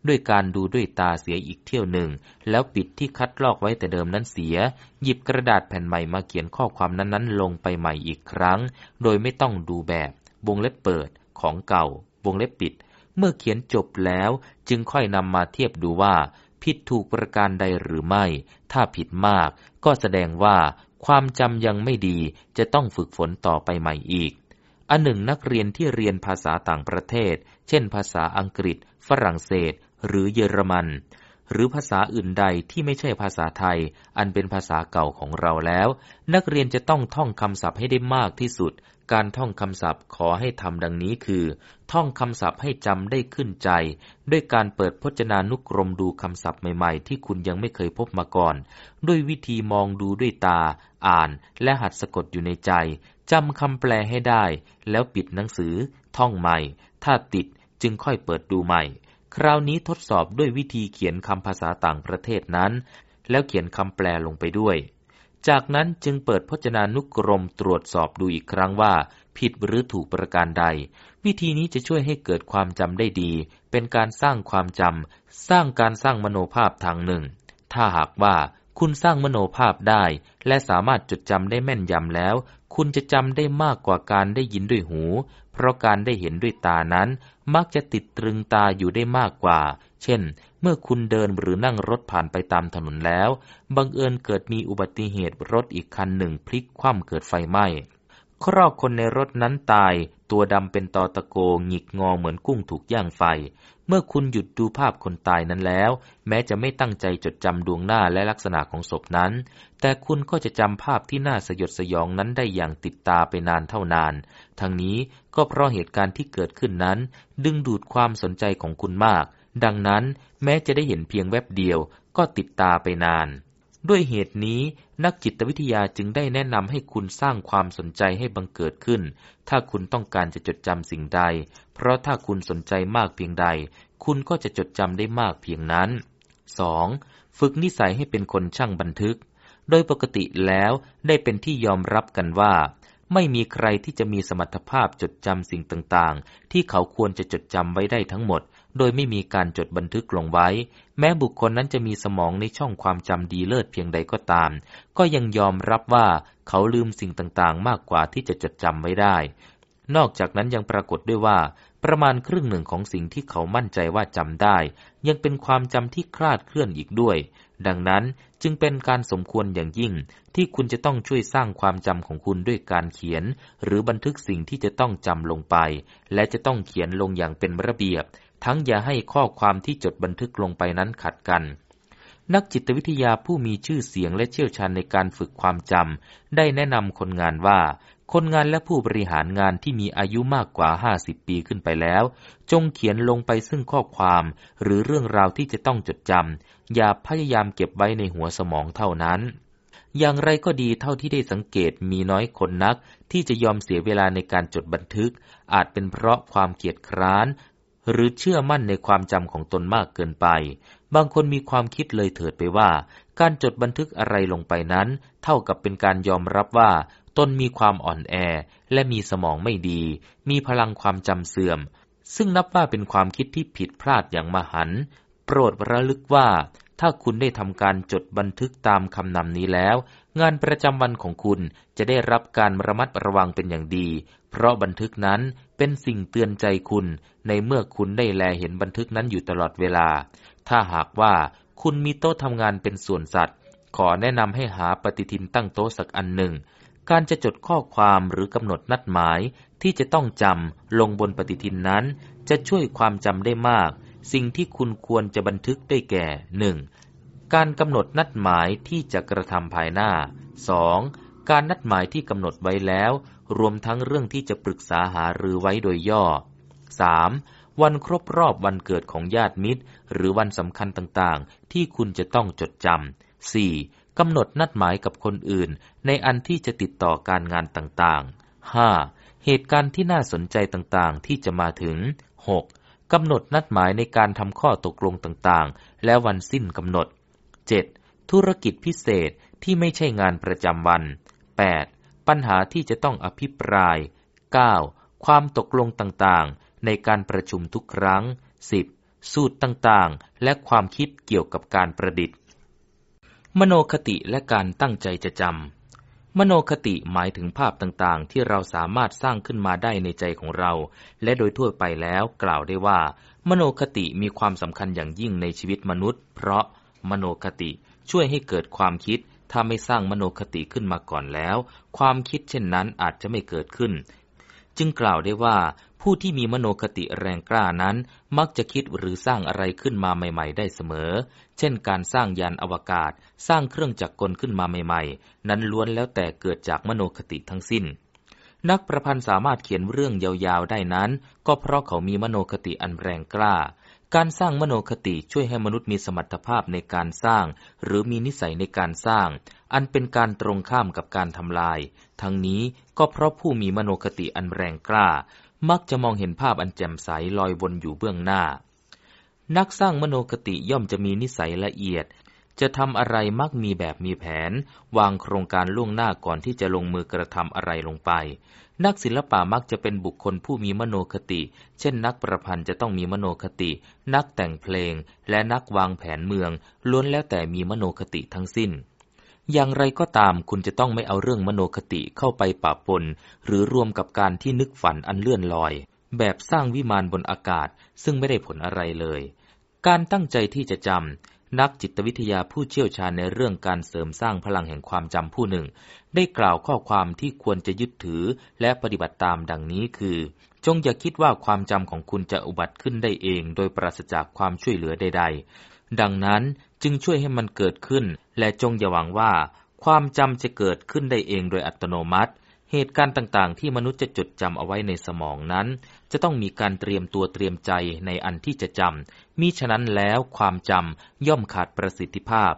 ด้วยการดูด้วยตาเสียอีกเที่ยวหนึ่ง แล้วปิดที่คัดลอกไว้แต่เดิมนั้นเสีย หยิบกระดาษแผ่นใหม่มาเขียนข้อความนั้นๆ ลงไปใหม่อีกครั้ง โดยไม่ต้องดูแบบวงเล็บเปิดของเก่าวงเล็บปิด เมื่อเขียนจบแล้วจึงค่อยนำมาเทียบดูว่าผิดถูกประการใดหรือไม่ ถ้าผิดมากก็แสดงว่า ความจำยังไม่ดีจะต้องฝึกฝนต่อไปใหม่อีก อันหนึ่งนักเรียนที่เรียนภาษาต่างประเทศ เช่นภาษาอังกฤษ ฝรั่งเศส หรือเยอรมัน หรือภาษาอื่นใดที่ไม่ใช่ภาษาไทย อันเป็นภาษาเก่าของเราแล้ว นักเรียนจะต้องท่องคำศัพท์ให้ได้มากที่สุด การท่องคำศัพท์ขอให้ทำดังนี้คือ ท่องคำศัพท์ให้จำได้ขึ้นใจ ด้วยการเปิดพจนานุกรมดูคำศัพท์ใหม่ๆ ที่คุณยังไม่เคยพบมาก่อน ด้วยวิธีมองดูด้วยตา อ่าน และหัดสะกดอยู่ในใจจำคำแปลให้ได้ แล้วปิดหนังสือ ท่องใหม่ ถ้าติดจึงค่อยเปิดดูใหม่ คราวนี้ทดสอบด้วยวิธีเขียนคำภาษาต่างประเทศนั้น แล้วเขียนคำแปลลงไปด้วย จากนั้นจึงเปิดพจนานุกรมตรวจสอบดูอีกครั้งว่า ผิดหรือถูกประการใด วิธีนี้จะช่วยให้เกิดความจำได้ดี เป็นการสร้างความจำ สร้างการสร้างมโนภาพทางหนึ่ง ถ้าหากว่า คุณสร้างมโนภาพได้ และสามารถจดจำได้แม่นยำแล้ว คุณจะจำได้มากกว่าการได้ยินด้วยหู เพราะการได้เห็นด้วยตานั้น มักจะติดตรึงตาอยู่ได้มากกว่า เช่น เมื่อคุณเดินหรือนั่งรถผ่านไปตามถนนแล้ว บังเอิญเกิดมีอุบัติเหตุรถอีกคันหนึ่งพลิกคว่ำเกิดไฟไหม้ ครอบคนในรถนั้นตาย ตัวดำเป็นตอตะโกหงิกงอเหมือนกุ้งถูกย่างไฟ มื่อคุณหยุดดูภาพคนตายนั้นแล้ว แม้จะไม่ตั้งใจจดจำดวงหน้าและลักษณะของศพนั้น แต่คุณก็จะจำภาพที่น่าสยดสยองนั้นได้อย่างติดตาไปนานเท่านาน ทั้งนี้ก็เพราะเหตุการณ์ที่เกิดขึ้นนั้น ดึงดูดความสนใจของคุณมาก ดังนั้นแม้จะได้เห็นเพียงแวบเดียวก็ติดตาไปนาน ด้วยเหตุนี้นักจิตวิทยาจึงได้แนะนำให้คุณสร้างความสนใจให้บังเกิดขึ้น ถ้าคุณต้องการจะจดจำสิ่งใด เพราะถ้าคุณสนใจมากเพียงใด คุณก็จะจดจำได้มากเพียงนั้น 2. ฝึกนิสัยให้เป็นคนช่างบันทึก โดยปกติแล้วได้เป็นที่ยอมรับกันว่า ไม่มีใครที่จะมีสมรรถภาพจดจำสิ่งต่างๆ ที่เขาควรจะจดจำไว้ได้ทั้งหมด โดยไม่มีการจดบันทึกลงไว้ แม้บุคคลนั้นจะมีสมองในช่องความจำดีเลิศเพียงใดก็ตาม ก็ยังยอมรับว่าเขาลืมสิ่งต่างๆ มากกว่าที่จะจดจำไว้ได้ นอกจากนั้นยังปรากฏด้วยว่า ประมาณครึ่งหนึ่งของสิ่งที่เขามั่นใจว่าจำได้ ยังเป็นความจำที่คลาดเคลื่อนอีกด้วย ดังนั้นจึงเป็นการสมควรอย่างยิ่ง ที่คุณจะต้องช่วยสร้างความจำของคุณด้วยการเขียน หรือบันทึกสิ่งที่จะต้องจำลงไป และจะต้องเขียนลงอย่างเป็นระเบียบ ทั้งอย่าให้ข้อความที่จดบันทึกลงไปนั้นขัดกัน นักจิตวิทยาผู้มีชื่อเสียงและเชี่ยวชาญในการฝึกความจำได้แนะนำคนงานว่า คนงานและผู้บริหารงานที่มีอายุมากกว่า 50 ปีขึ้นไปแล้ว จงเขียนลงไปซึ่งข้อความหรือเรื่องราวที่จะต้องจดจำอย่าพยายามเก็บไว้ในหัวสมองเท่านั้นอย่างไรก็ดีเท่าที่ได้สังเกตมีน้อยคนนัก ที่จะยอมเสียเวลาในการจดบันทึก อาจเป็นเพราะความเกียจคร้าน หรือเชื่อมั่นในความจำของตนมากเกินไป บางคนมีความคิดเลยเถิดไปว่า การจดบันทึกอะไรลงไปนั้น เท่ากับเป็นการยอมรับว่าตนมีความอ่อนแอ และมีสมองไม่ดี มีพลังความจำเสื่อม ซึ่งนับว่าเป็นความคิดที่ผิดพลาดอย่างมหันโปรดระลึกว่า ถ้าคุณได้ทำการจดบันทึกตามคำนำนี้แล้ว งานประจำวันของคุณจะได้รับการระมัดระวังเป็นอย่างดี เพราะบันทึกนั้น เป็นสิ่งเตือนใจคุณในเมื่อคุณได้แลเห็นบันทึกนั้นอยู่ตลอดเวลา ถ้าหากว่าคุณมีโต๊ะทำงานเป็นส่วนสัตว์ ขอแนะนำให้หาปฏิทินตั้งโต๊ะสักอันหนึ่ง การจะจดข้อความหรือกำหนดนัดหมายที่จะต้องจำลงบนปฏิทินนั้น จะช่วยความจำได้มาก สิ่งที่คุณควรจะบันทึกได้แก่หนึ่งการกำหนดนัดหมายที่จะกระทำภายหน้า 2. การนัดหมายที่กำหนดไว้แล้ว รวมทั้งเรื่องที่จะปรึกษาหารือไว้โดยย่อ 3. วันครบรอบวันเกิดของญาติมิตร หรือวันสำคัญต่างๆ ที่คุณจะต้องจดจำ 4. กำหนดนัดหมายกับคนอื่น ในอันที่จะติดต่อการงานต่างๆ 5. เหตุการณ์ที่น่าสนใจต่างๆ ที่จะมาถึง 6. กำหนดนัดหมายในการทำข้อตกลงต่างๆ และวันสิ้นกำหนด 7. ธุรกิจพิเศษที่ไม่ใช่งานประจำวัน 8. ปัญหาที่จะต้องอภิปราย 9. ความตกลงต่างๆ ในการประชุมทุกครั้ง 10. สูตรต่างๆ และความคิดเกี่ยวกับการประดิษฐ์ มโนคติและการตั้งใจจะจำ มโนคติหมายถึงภาพต่างๆ ที่เราสามารถสร้างขึ้นมาได้ในใจของเรา และโดยทั่วไปแล้วกล่าวได้ว่า มโนคติมีความสำคัญอย่างยิ่งในชีวิตมนุษย์ เพราะมโนคติช่วยให้เกิดความคิด ถ้าไม่สร้างมโนคติขึ้นมาก่อนแล้ว ความคิดเช่นนั้นอาจจะไม่เกิดขึ้น จึงกล่าวได้ว่า ผู้ที่มีมโนคติแรงกล้านั้น มักจะคิดหรือสร้างอะไรขึ้นมาใหม่ ๆ ได้เสมอ เช่น การสร้างยานอวกาศ สร้างเครื่องจักรกลขึ้นมาใหม่ ๆ นั้นล้วนแล้วแต่เกิดจากมโนคติทั้งสิ้นนักประพันธ์สามารถเขียนเรื่องยาวๆได้นั้น ก็เพราะเขามีมโนคติอันแรงกล้า การสร้างมโนคติช่วยให้มนุษย์มีสมรรถภาพในการสร้าง หรือมีนิสัยในการสร้าง อันเป็นการตรงข้ามกับการทำลาย ทั้งนี้ก็เพราะผู้มีมโนคติอันแรงกล้า มักจะมองเห็นภาพอันแจ่มใสลอยวนอยู่เบื้องหน้า นักสร้างมโนคติย่อมจะมีนิสัยละเอียด จะทำอะไรมักมีแบบมีแผน วางโครงการล่วงหน้าก่อนที่จะลงมือกระทำอะไรลงไป นักศิลปะมักจะเป็นบุคคลผู้มีมโนคติ เช่น นักประพันธ์จะต้องมีมโนคติ นักแต่งเพลง และนักวางแผนเมือง ล้วนแล้วแต่มีมโนคติทั้งสิ้น อย่างไรก็ตามคุณจะต้องไม่เอาเรื่องมโนคติเข้าไปปะปน หรือรวมกับการที่นึกฝันอันเลื่อนลอย แบบสร้างวิมานบนอากาศซึ่งไม่ได้ผลอะไรเลย การตั้งใจที่จะจำ นักจิตวิทยาผู้เชี่ยวชาญในเรื่องการเสริมสร้างพลังแห่งความจำผู้หนึ่ง ได้กล่าวข้อความที่ควรจะยึดถือและปฏิบัติตามดังนี้คือ จงอย่าคิดว่าความจำของคุณจะอุบัติขึ้นได้เอง โดยปราศจากความช่วยเหลือใด ๆ ดังนั้นจึงช่วยให้มันเกิดขึ้น และจงอย่าหวังว่า ความจำจะเกิดขึ้นได้เองโดยอัตโนมัติ เหตุการณ์ต่างๆ ที่มนุษย์จะจดจำเอาไว้ในสมองนั้น จะต้องมีการเตรียมตัวเตรียมใจในอันที่จะจำมิฉะนั้นแล้วความจำย่อมขาดประสิทธิภาพ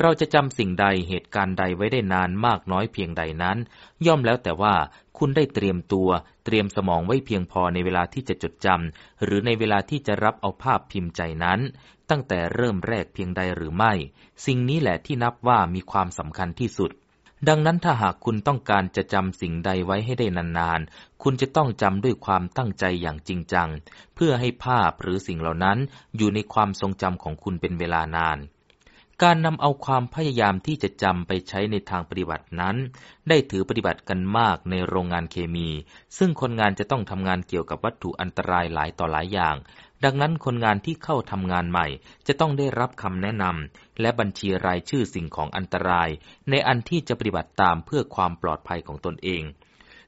เราจะจำสิ่งใดเหตุการณ์ใดไว้ได้นานมากน้อยเพียงใดนั้น ย่อมแล้วแต่ว่าคุณได้เตรียมตัว เตรียมสมองไว้เพียงพอในเวลาที่จะจดจำหรือในเวลาที่จะรับเอาภาพพิมพ์ใจนั้น ตั้งแต่เริ่มแรกเพียงใดหรือไม่ สิ่งนี้แหละที่นับว่ามีความสำคัญที่สุด ดังนั้นถ้าหากคุณต้องการจะจำสิ่งใดไว้ให้ได้นานๆ คุณจะต้องจำด้วยความตั้งใจอย่างจริงจัง เพื่อให้ภาพหรือสิ่งเหล่านั้นอยู่ในความทรงจำของคุณเป็นเวลานาน การนำเอาความพยายามที่จะจำไปใช้ในทางปฏิบัตินั้น ได้ถือปฏิบัติกันมากในโรงงานเคมี ซึ่งคนงานจะต้องทำงานเกี่ยวกับวัตถุอันตรายหลายต่อหลายอย่าง ดังนั้นคนงานที่เข้าทำงานใหม่ จะต้องได้รับคำแนะนำ และบัญชีรายชื่อสิ่งของอันตราย ในอันที่จะปฏิบัติตามเพื่อความปลอดภัยของตนเอง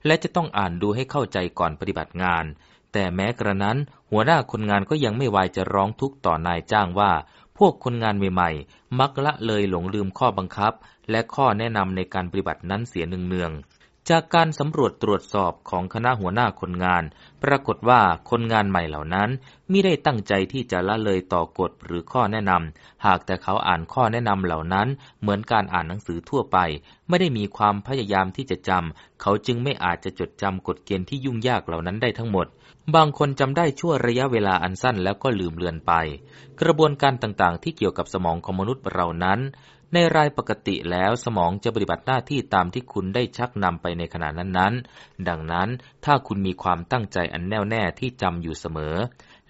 และจะต้องอ่านดูให้เข้าใจก่อนปฏิบัติงาน แต่แม้กระนั้น หัวหน้าคนงานก็ยังไม่วายจะร้องทุกข์ต่อนายจ้างว่า พวกคนงานใหม่ๆ มักละเลยหลงลืมข้อบังคับ และข้อแนะนำในการปฏิบัตินั้นเสียเนือง จากการสำรวจตรวจสอบของคณะหัวหน้าคนงาน ปรากฏว่าคนงานใหม่เหล่านั้นมิได้ตั้งใจที่จะละเลยต่อกฎหรือข้อแนะนำหากแต่เขาอ่านข้อแนะนำเหล่านั้น เหมือนการอ่านหนังสือทั่วไป ไม่ได้มีความพยายามที่จะจำเขาจึงไม่อาจจะจดจำกฎเกณฑ์ที่ยุ่งยากเหล่านั้นได้ทั้งหมด บางคนจำได้ชั่วระยะเวลาอันสั้นแล้วก็ลืมเลือนไป กระบวนการต่างๆ ที่เกี่ยวกับสมองของมนุษย์เรานั้น ในรายปกติแล้วสมองจะปฏิบัติหน้าที่ตามที่คุณได้ชักนำไปในขณะนั้นๆ ดังนั้นถ้าคุณมีความตั้งใจอันแน่วแน่ที่จำอยู่เสมอ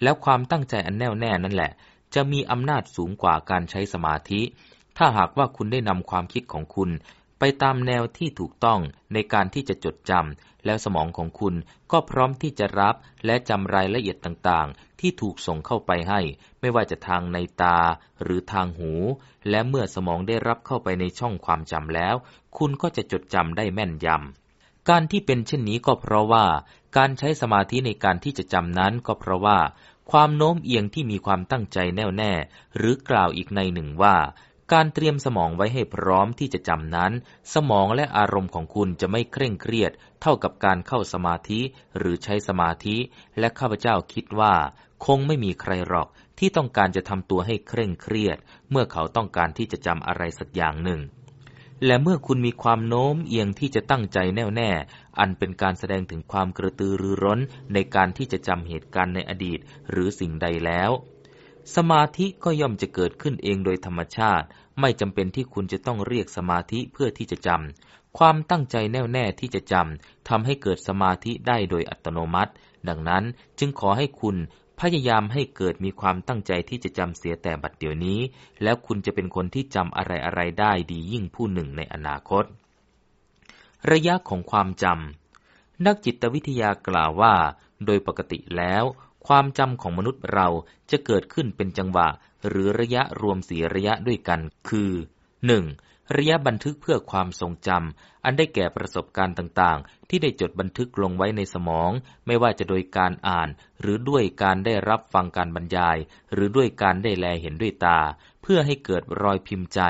แล้วความตั้งใจอันแน่วแน่นั่นแหละ จะมีอำนาจสูงกว่าการใช้สมาธิ ถ้าหากว่าคุณได้นำความคิดของคุณ ไปตามแนวที่ถูกต้องในการที่จะจดจำ แล้วสมองของคุณก็พร้อมที่จะรับและจำรายละเอียดต่างๆ ที่ถูกส่งเข้าไปให้ ไม่ว่าจะทางในตาหรือทางหู และเมื่อสมองได้รับเข้าไปในช่องความจำแล้ว คุณก็จะจดจำได้แม่นยำการที่เป็นเช่นนี้ก็เพราะว่า การใช้สมาธิในการที่จะจำนั้นก็เพราะว่า ความโน้มเอียงที่มีความตั้งใจแน่วแน่ หรือกล่าวอีกในหนึ่งว่า การเตรียมสมองไว้ให้พร้อมที่จะจำนั้น สมองและอารมณ์ของคุณจะไม่เคร่งเครียด เท่ากับการเข้าสมาธิหรือใช้สมาธิ และข้าพเจ้าคิดว่า คงไม่มีใครหรอกที่ต้องการจะทำตัวให้เคร่งเครียด เมื่อเขาต้องการที่จะจำอะไรสักอย่างหนึ่ง และเมื่อคุณมีความโน้มเอียงที่จะตั้งใจแน่วแน่ อันเป็นการแสดงถึงความกระตือรือร้นในการที่จะจำเหตุการณ์ในอดีต หรือสิ่งใดแล้วสมาธิก็ย่อมจะเกิดขึ้นเองโดยธรรมชาติ ไม่จำเป็นที่คุณจะต้องเรียกสมาธิเพื่อที่จะจำ ความตั้งใจแน่วแน่ที่จะจำทำให้เกิดสมาธิได้โดยอัตโนมัติ ดังนั้นจึงขอให้คุณพยายามให้เกิดมีความตั้งใจที่จะจำเสียแต่บัดเดี๋ยวนี้ แล้วคุณจะเป็นคนที่จำอะไรอะไรได้ดียิ่งผู้หนึ่งในอนาคต ระยะของความจำนักจิตวิทยากล่าวว่า โดยปกติแล้ว ความจำของมนุษย์เราจะเกิดขึ้นเป็นจังหวะ หรือระยะรวมสีระยะด้วยกัน คือ 1. ระยะบันทึกเพื่อความทรงจำ อันได้แก่ประสบการณ์ต่างๆ ที่ได้จดบันทึกลงไว้ในสมอง ไม่ว่าจะโดยการอ่าน หรือด้วยการได้รับฟังการบรรยาย หรือด้วยการได้แลเห็นด้วยตา เพื่อให้เกิดรอยพิมพ์ใจ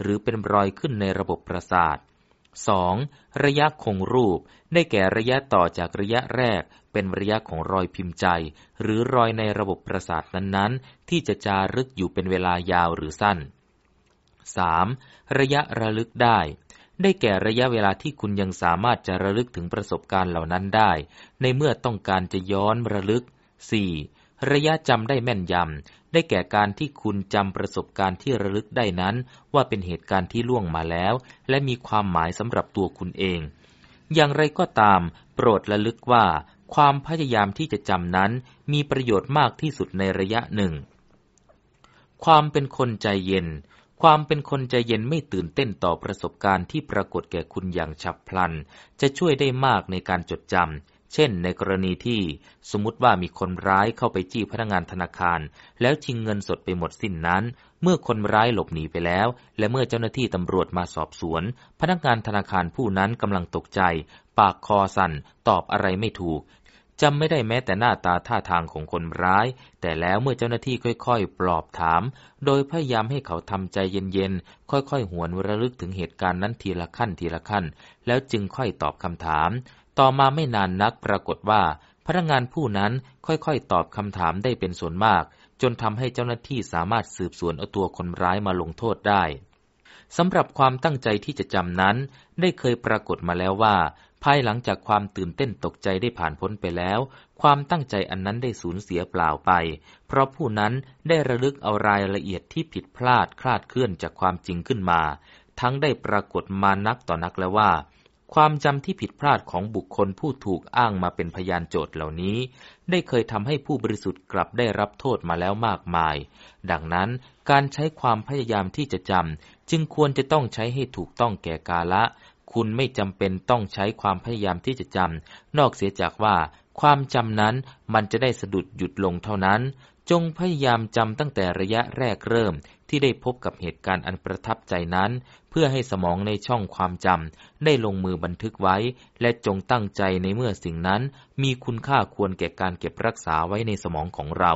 หรือเป็นรอยขึ้นในระบบประสาท 2. ระยะคงรูป ได้แก่ระยะต่อจากระยะแรก เป็นระยะของรอยพิมพ์ใจ หรือรอยในระบบประสาทนั้นๆ ที่จะจารึกอยู่เป็นเวลายาวหรือสั้น 3. ระยะระลึกได้ ได้แก่ระยะเวลาที่คุณยังสามารถจะระลึกถึงประสบการณ์เหล่านั้นได้ ในเมื่อต้องการจะย้อนระลึก 4. ระยะจำได้แม่นยำ ได้แก่การที่คุณจำประสบการณ์ที่ระลึกได้นั้น ว่าเป็นเหตุการณ์ที่ล่วงมาแล้ว และมีความหมายสำหรับตัวคุณเอง อย่างไรก็ตาม โปรดระลึกว่า ความพยายามที่จะจำนั้นมีประโยชน์มากที่สุดในระยะหนึ่ง ความเป็นคนใจเย็น ความเป็นคนใจเย็นไม่ตื่นเต้นต่อประสบการณ์ที่ปรากฏแก่คุณอย่างฉับพลัน จะช่วยได้มากในการจดจำ เช่นในกรณีที่สมมติว่ามีคนร้ายเข้าไปจี้พนักงานธนาคาร แล้วชิงเงินสดไปหมดสิ้นนั้น เมื่อคนร้ายหลบหนีไปแล้ว และเมื่อเจ้าหน้าที่ตำรวจมาสอบสวน พนักงานธนาคารผู้นั้นกำลังตกใจ ปากคอสั่นตอบอะไรไม่ถูก จำไม่ได้แม้แต่หน้าตาท่าทางของคนร้าย แต่แล้วเมื่อเจ้าหน้าที่ค่อยๆ ปลอบถาม โดยพยายามให้เขาทำใจเย็นๆ ค่อยๆ หวนระลึกถึงเหตุการณ์นั้นทีละขั้นทีละขั้น แล้วจึงค่อยตอบคำถาม ต่อมาไม่นานนักปรากฏว่า พนักงานผู้นั้นค่อยๆ ตอบคำถามได้เป็นส่วนมาก จนทำให้เจ้าหน้าที่สามารถสืบสวนเอาตัวคนร้ายมาลงโทษได้สำหรับความตั้งใจที่จะจำนั้น ได้เคยปรากฏมาแล้วว่า ภายหลังจากความตื่นเต้นตกใจได้ผ่านพ้นไปแล้ว ความตั้งใจอันนั้นได้สูญเสียเปล่าไป เพราะผู้นั้นได้ระลึกเอารายละเอียดที่ผิดพลาดคลาดเคลื่อนจากความจริงขึ้นมา ทั้งได้ปรากฏมานักต่อนักแล้วว่า ความจำที่ผิดพลาดของบุคคลผู้ถูกอ้างมาเป็นพยานโจทย์เหล่านี้ ได้เคยทำให้ผู้บริสุทธิ์กลับได้รับโทษมาแล้วมากมาย ดังนั้นการใช้ความพยายามที่จะจำจึงควรจะต้องใช้ให้ถูกต้องแก่กาละ คุณไม่จำเป็นต้องใช้ความพยายามที่จะจำ นอกเสียจากว่า ความจำนั้นมันจะได้สะดุดหยุดลงเท่านั้น จงพยายามจำตั้งแต่ระยะแรกเริ่มที่ได้พบกับเหตุการณ์อันประทับใจนั้น เพื่อให้สมองในช่องความจำได้ลงมือบันทึกไว้ และจงตั้งใจในเมื่อสิ่งนั้น มีคุณค่าควรแก่การเก็บรักษาไว้ในสมองของเรา